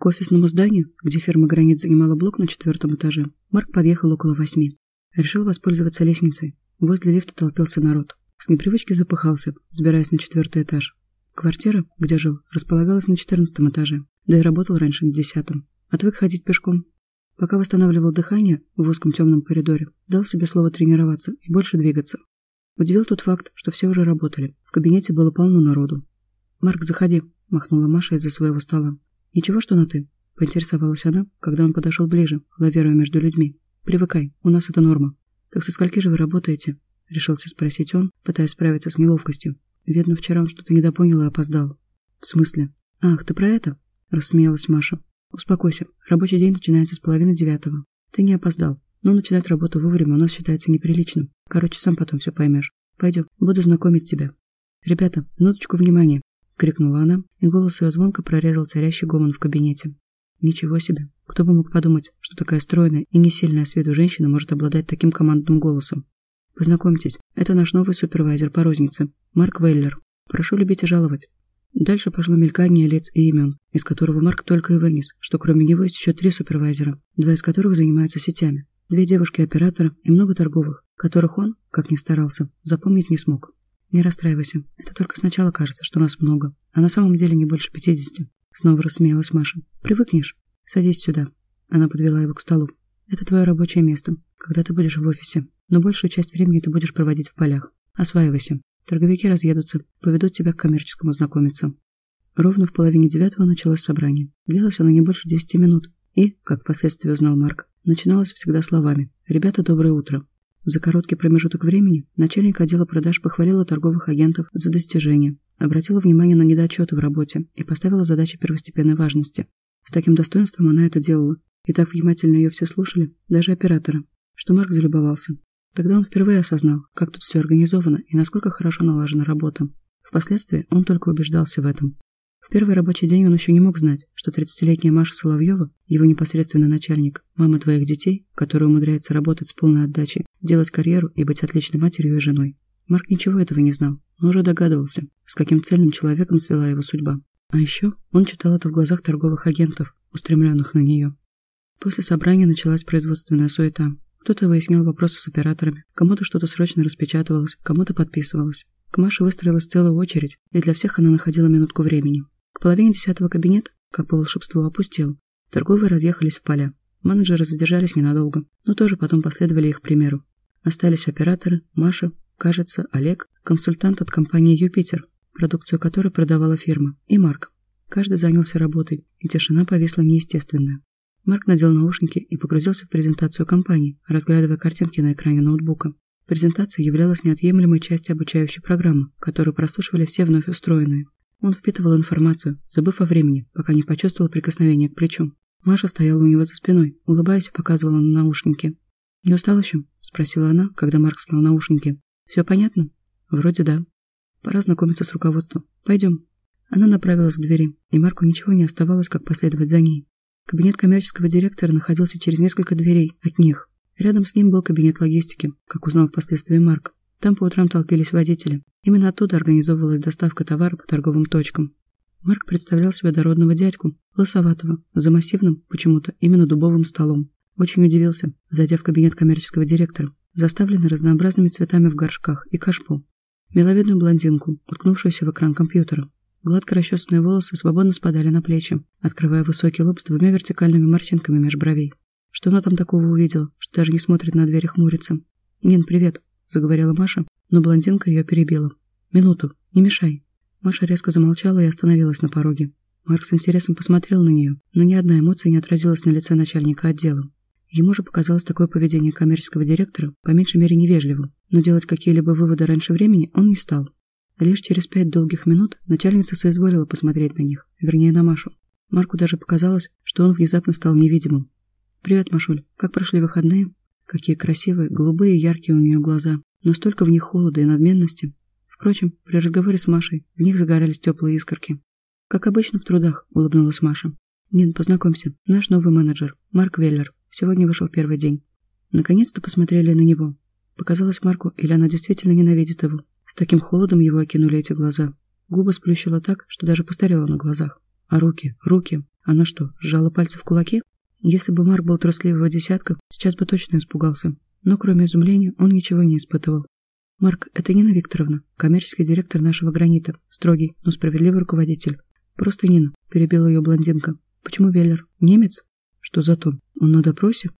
К офисному зданию, где фирма «Гранит» занимала блок на четвертом этаже, Марк подъехал около восьми. Решил воспользоваться лестницей. Возле лифта толпился народ. С непривычки запыхался, взбираясь на четвертый этаж. Квартира, где жил, располагалась на четырнадцатом этаже, да и работал раньше на десятом. Отвык ходить пешком. Пока восстанавливал дыхание в узком темном коридоре, дал себе слово тренироваться и больше двигаться. Удивил тот факт, что все уже работали. В кабинете было полно народу. «Марк, заходи», — махнула Маша из-за своего стола. «Ничего, что на «ты»?» — поинтересовалась она, когда он подошел ближе, лавируя между людьми. «Привыкай, у нас это норма». «Так со скольки же вы работаете?» — решился спросить он, пытаясь справиться с неловкостью. Видно, вчера он что-то недопонял и опоздал. «В смысле?» «Ах, ты про это?» — рассмеялась Маша. «Успокойся, рабочий день начинается с половины девятого. Ты не опоздал, но начинать работу вовремя у нас считается неприличным. Короче, сам потом все поймешь. Пойдем, буду знакомить тебя». «Ребята, минуточку внимания!» — крикнула она, и голос ее звонко прорезал царящий гомон в кабинете. Ничего себе. Кто бы мог подумать, что такая стройная и не сильная с виду женщина может обладать таким командным голосом. Познакомьтесь, это наш новый супервайзер по рознице, Марк Веллер. Прошу любить и жаловать. Дальше пошло мелькание лиц и имен, из которого Марк только и вынес, что кроме него есть еще три супервайзера, два из которых занимаются сетями, две девушки-оператора и много торговых, которых он, как ни старался, запомнить не смог. Не расстраивайся, это только сначала кажется, что нас много, а на самом деле не больше пятидесяти. Снова рассмеялась Маша. Привыкнешь. Садись сюда. Она подвела его к столу. Это твое рабочее место, когда ты будешь в офисе, но большую часть времени ты будешь проводить в полях. Осваивайся. Торговики разъедутся, поведут тебя к коммерческому знакомиться. Ровно в половине девятого началось собрание. Длилось оно не больше десяти минут. И, как впоследствии узнал Марк, начиналось всегда словами «Ребята, доброе утро». За короткий промежуток времени начальник отдела продаж похвалила торговых агентов за достижения, обратила внимание на недочеты в работе и поставила задачи первостепенной важности. С таким достоинством она это делала, и так внимательно ее все слушали, даже операторы, что Марк залюбовался. Тогда он впервые осознал, как тут все организовано и насколько хорошо налажена работа. Впоследствии он только убеждался в этом. В первый рабочий день он еще не мог знать, что 30-летняя Маша Соловьева, его непосредственный начальник, мама твоих детей, которая умудряется работать с полной отдачей, делать карьеру и быть отличной матерью и женой. Марк ничего этого не знал, но уже догадывался, с каким цельным человеком свела его судьба. А еще он читал это в глазах торговых агентов, устремленных на нее. После собрания началась производственная суета. Кто-то выяснял вопросы с операторами, кому-то что-то срочно распечатывалось, кому-то подписывалось. К Маше выстроилась целая очередь, и для всех она находила минутку времени. К половине десятого кабинет, как по волшебству, опустел. Торговые разъехались в поля. Менеджеры задержались ненадолго, но тоже потом последовали их примеру. Остались операторы, Маша, кажется, Олег, консультант от компании «Юпитер», продукцию которой продавала фирма, и Марк. Каждый занялся работой, и тишина повисла неестественная. Марк надел наушники и погрузился в презентацию компании, разглядывая картинки на экране ноутбука. Презентация являлась неотъемлемой частью обучающей программы, которую прослушивали все вновь устроенные. Он впитывал информацию, забыв о времени, пока не почувствовал прикосновение к плечу. Маша стояла у него за спиной, улыбаясь и показывала на наушники. «Не устал еще?» – спросила она, когда Марк снял наушники. «Все понятно?» «Вроде да. Пора знакомиться с руководством. Пойдем». Она направилась к двери, и Марку ничего не оставалось, как последовать за ней. Кабинет коммерческого директора находился через несколько дверей от них. Рядом с ним был кабинет логистики, как узнал впоследствии Марк. Там по утрам толпились водители. Именно оттуда организовывалась доставка товара по торговым точкам. Марк представлял себе дородного дядьку, лосоватого, за массивным, почему-то, именно дубовым столом. Очень удивился, зайдя в кабинет коммерческого директора, заставленный разнообразными цветами в горшках и кашпо. Миловидную блондинку, уткнувшуюся в экран компьютера, Гладко расчесанные волосы свободно спадали на плечи, открывая высокий лоб с двумя вертикальными морщинками меж бровей. Что она там такого увидела, что даже не смотрит на дверь и хмурится? «Нин, привет», — заговорила Маша, но блондинка ее перебила. «Минуту, не мешай». Маша резко замолчала и остановилась на пороге. Марк с интересом посмотрел на нее, но ни одна эмоция не отразилась на лице начальника отдела. Ему же показалось такое поведение коммерческого директора по меньшей мере невежливым, но делать какие-либо выводы раньше времени он не стал. Лишь через пять долгих минут начальница соизволила посмотреть на них, вернее на Машу. Марку даже показалось, что он внезапно стал невидимым. «Привет, Машуль. Как прошли выходные?» Какие красивые, голубые яркие у нее глаза, но столько в них холода и надменности. Впрочем, при разговоре с Машей в них загорались теплые искорки. «Как обычно в трудах», — улыбнулась Маша. «Нин, познакомься. Наш новый менеджер, Марк Веллер. Сегодня вышел первый день». Наконец-то посмотрели на него. Показалось Марку, или она действительно ненавидит его, с таким холодом его окинули эти глаза. Губы сплющило так, что даже постарела на глазах. А руки, руки. Она что, сжала пальцы в кулаки? Если бы Марк был трусливого десятка, сейчас бы точно испугался. Но кроме изумления он ничего не испытывал. «Марк, это Нина Викторовна, коммерческий директор нашего гранита, строгий, но справедливый руководитель. Просто Нина», — перебила ее блондинка. «Почему Веллер? Немец?» «Что за тон? Он на допросе?»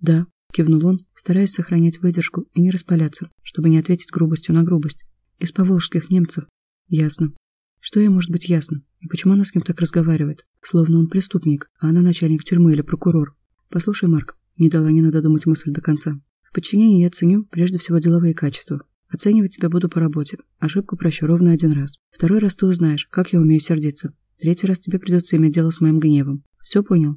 «Да», — кивнул он, стараясь сохранять выдержку и не распаляться, чтобы не ответить грубостью на грубость. «Из поволжских немцев». «Ясно. Что ей может быть ясно? И почему она с ним так разговаривает? Словно он преступник, а она начальник тюрьмы или прокурор. Послушай, Марк, не дала Нина додумать мысль до конца. В подчинении я ценю прежде всего деловые качества. Оценивать тебя буду по работе. Ошибку прощу ровно один раз. Второй раз ты узнаешь, как я умею сердиться. Третий раз тебе придется иметь дело с моим гневом. Все понял?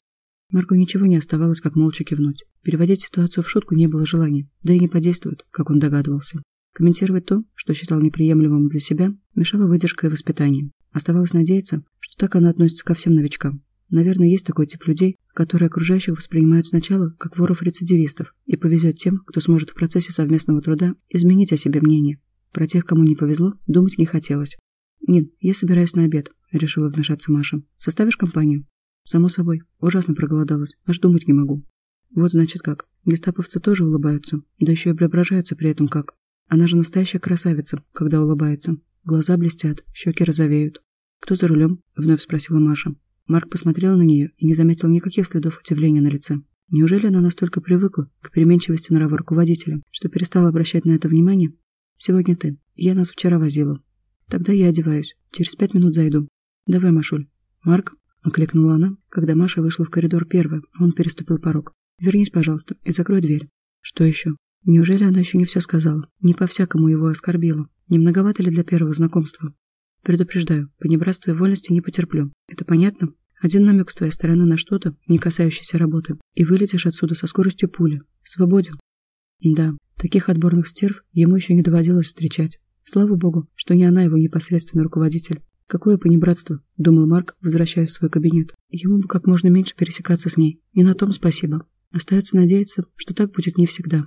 Марку ничего не оставалось, как молча кивнуть. Переводить ситуацию в шутку не было желания, да и не подействует, как он догадывался. Комментировать то, что считал неприемлемым для себя, мешало выдержка и воспитание. Оставалось надеяться, что так она относится ко всем новичкам. Наверное, есть такой тип людей, которые окружающих воспринимают сначала как воров-рецидивистов, и повезет тем, кто сможет в процессе совместного труда изменить о себе мнение. Про тех, кому не повезло, думать не хотелось. «Нин, я собираюсь на обед», — решила вмешаться Маша. «Составишь компанию?» «Само собой. Ужасно проголодалась. Аж думать не могу». «Вот значит как. Гестаповцы тоже улыбаются, да еще и преображаются при этом как. Она же настоящая красавица, когда улыбается. Глаза блестят, щеки розовеют. «Кто за рулем?» — вновь спросила Маша. Марк посмотрел на нее и не заметил никаких следов удивления на лице. Неужели она настолько привыкла к переменчивости нрава руководителя, что перестала обращать на это внимание? «Сегодня ты. Я нас вчера возила. Тогда я одеваюсь. Через пять минут зайду. Давай, Машуль». «Марк?» — окликнула она, когда Маша вышла в коридор первая, он переступил порог. «Вернись, пожалуйста, и закрой дверь». «Что еще?» Неужели она еще не все сказала? Не по-всякому его оскорбила. Не многовато ли для первого знакомства? Предупреждаю, понебратства и вольности не потерплю. Это понятно? Один намек с твоей стороны на что-то, не касающееся работы, и вылетишь отсюда со скоростью пули. Свободен? Да, таких отборных стерв ему еще не доводилось встречать. Слава богу, что не она его непосредственный руководитель. Какое понебратство, думал Марк, возвращаясь в свой кабинет. Ему бы как можно меньше пересекаться с ней. И на том спасибо. Остается надеяться, что так будет не всегда.